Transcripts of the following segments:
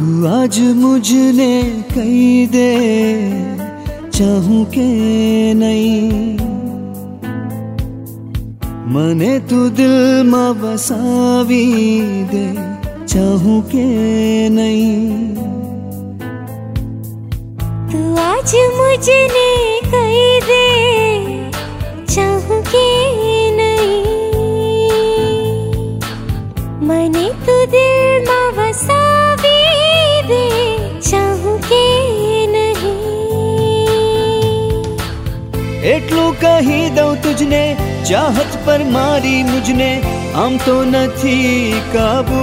तू आज मुझने कई दे चाहूँ के नहीं। मने तू दिल में बसावी दे चाहूँ के नहीं। तू आज मुझने એટલું કહી દઉં તુજને ચાહત પર મારી મુજને આમ તો નથી કાબુ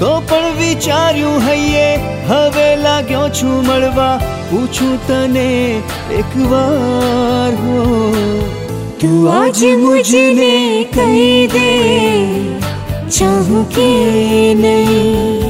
તો પણ વિચાર્યું હૈયે હવે લાગ્યો છું મળવા પૂછું તને એકવાર હો તું આજ મુજને કહી દે ચાહું કે નહીં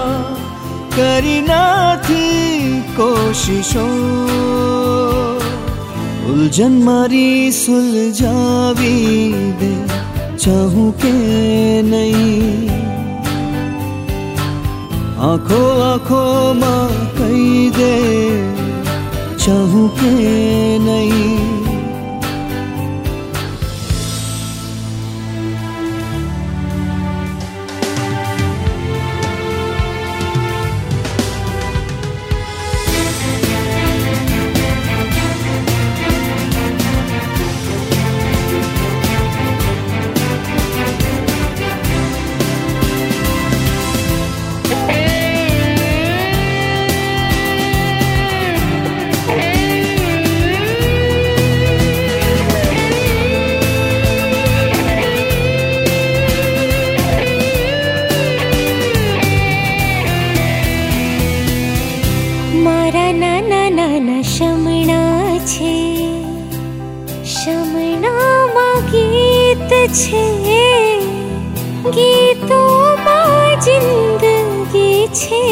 करी थी कोशिशों। उलझन मारी सुलझावी दे, चाहू के नहीं। आखो आखो माँ कई दे, चाहू के नहीं। गीत छे गीतो मा जिन्दगी छे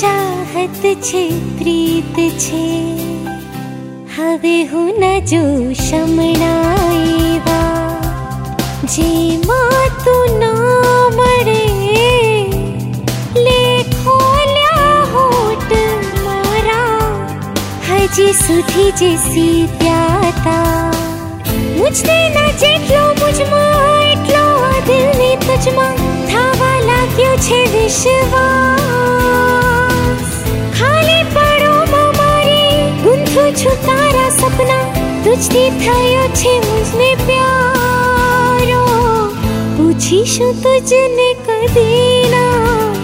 चाहत छे प्रीत छे हवे हुन जो शमणाएवा जे मा तु ना मरे ले खोल्या होट मारा हजी सुधी हि प्याता મુજને ના જેટલો મુજમાં એટલો આ દિલને તુજમાં થાવા લાગ્યો છે વિશ્વાસ ખાલી પડોમાં મારી ગુંથું છું તારા સપના તુજથી થયો છે મુજને પ્યારો પૂછીશું તુજને કદી ના